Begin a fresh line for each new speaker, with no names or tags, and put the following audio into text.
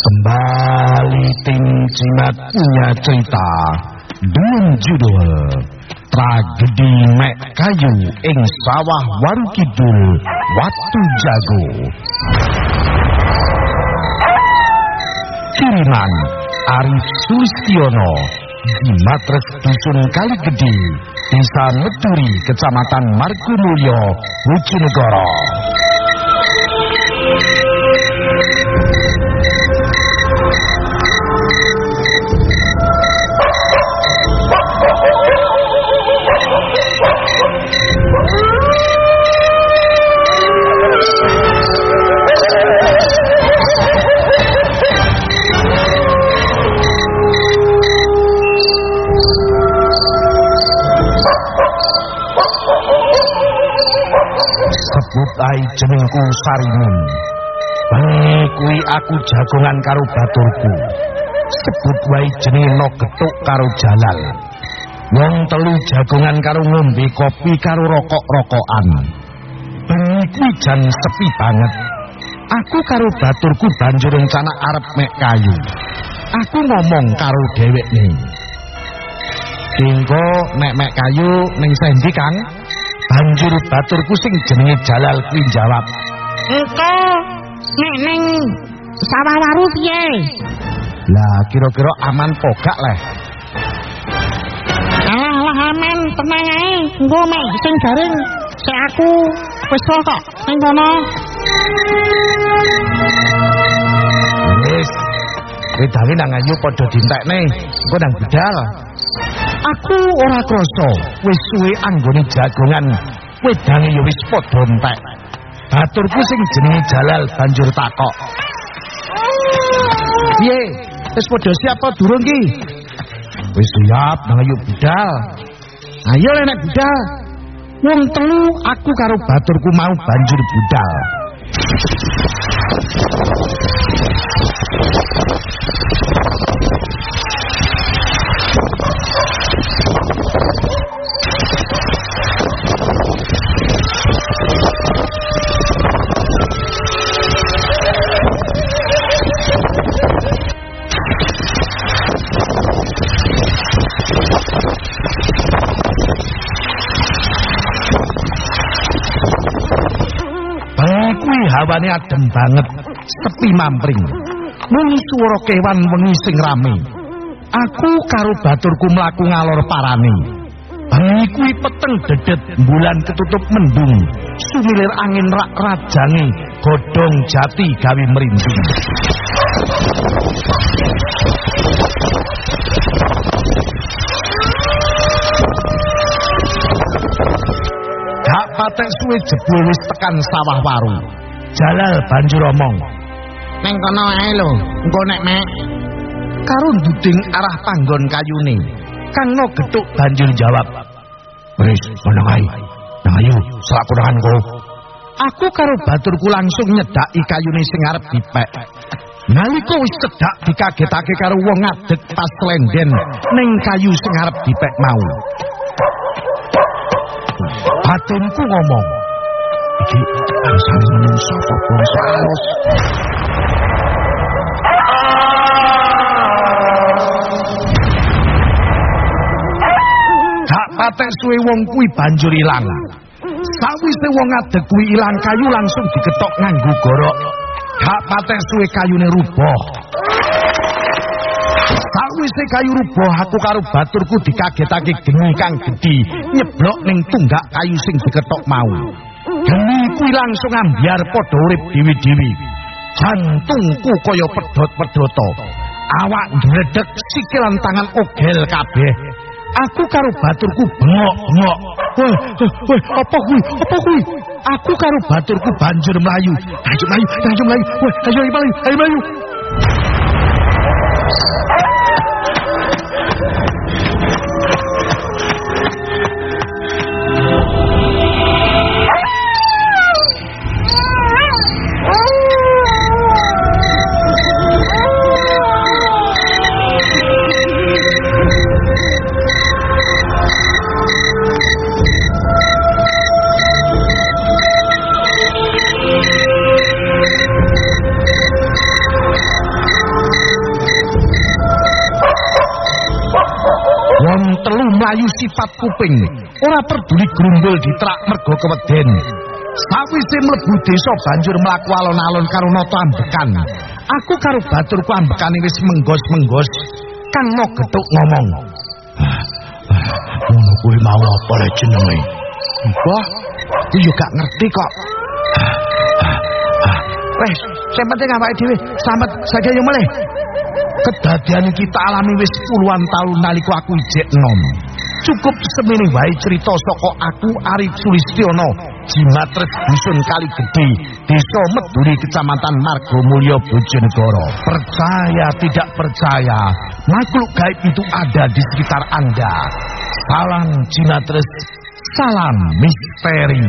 Kembali tim Cimat punya cerita dengan judul Tragedi Mek Kayu ing Sawah Waru Kidul Watu Jago. Kiriman Arif Sulistiono di Matres Dusun Kali Gede, Desa Meduri, Kecamatan Margomulyo, Bojonegoro. Sebut ai jenengku Sarimun. Bengi kuwi aku jagongan karo baturku. Sebut wae jenenge lo getuk karo Jalal. Wong telu jagongan karo ngombe kopi karo rokok-rokokan. Bengi kuwi jan sepi banget. Aku karo baturku banjur rencana arep mek kayu. Aku ngomong karo dhewekne. Dingko mek-mek kayu ning sendi, Kang? Banjur baturku sing jenenge Jalal kuwi jawab,
Engko nek ning sawah waru piye?
"Lah kira-kira aman pogak leh."
Alah lah aman tenang ae. Engko mek sing garing sik aku wis kok ning kono.
Wis. Wedange nang ayu padha dintekne, engko nang budal. Aku ora krasa wis suwe anggone jagongan. Wedange ya wis padha entek. Baturku sing jenenge Jalal banjur takok. Piye? Wis padha siap apa durung ki? Wis siap ayu budal. Ayo le nek budal. Wong telu aku karo baturku mau banjur budal. Hawane adem banget, sepi mampring. Mung swara kewan wengi sing rame. Aku karo baturku mlaku ngalor parane. Bengi kuwi peteng dedet, bulan ketutup mendung. Sumilir angin rak rajange, godhong jati gawe merinding. Patek suwe jebul wis tekan sawah waru. Jalal banjur omong,
Ning kono ae lho. Engko nek mek
karo nduding arah panggon kayune. Kang no getuk banjur jawab, "Wis, meneng ae. Nang ayo, selapunanku." Aku karo baturku langsung nyedaki kayune sing arep dipek. Nalika wis cedak dikagetake karo wong ngadeg pas lenden ning kayu sing arep dipek mau. Batunku ngomong, "Iki alasan menungso apa bangsa alus?" Gak patek suwe wong kuwi banjur ilang. Sawise wong ngadeg kuwi ilang kayu langsung diketok nganggo gorok. Gak patek suwe kayune rubuh. Sawise kayu rubuh aku karo baturku dikagetake geni kang gedhi nyeblok ning tunggak kayu sing diketok mau. Langsung ambyar padha urip dewi-dewi. Jantungku kaya pedhot-pedhoto. Awak ndredeg sikilan tangan ogel kabeh. Aku karo baturku bengok-bengok. Woi, woi, apa kuwi? Apa kuwi? Aku karo baturku banjur mlayu. Ayo mlayu, ayo mlayu. Woi, ayo mlayu, ayo mlayu. Wong telu mlayu sifat kuping, ora peduli grumbul ditrak mergo keweden. Sawise mlebu desa banjur mlaku alon-alon karo nata ambekan. Aku karo baturku ambekane wis menggos-menggos. Kang mau getuk ngomong. Ngono kuwi mau apa le jenenge? Wah, iki gak ngerti kok. Wes, sing penting awake dhewe sambat saja yo mulih. Kedadian kita alami wis puluhan tahun nalika aku ijek enom. Cukup semene wae cerita saka aku Arif Sulistiono, Jimatres Dusun Kali Gede, Desa Meduri Kecamatan Margomulyo Bojonegoro. Percaya tidak percaya, makhluk gaib itu ada di sekitar Anda. Salam Jimatres, salam misteri.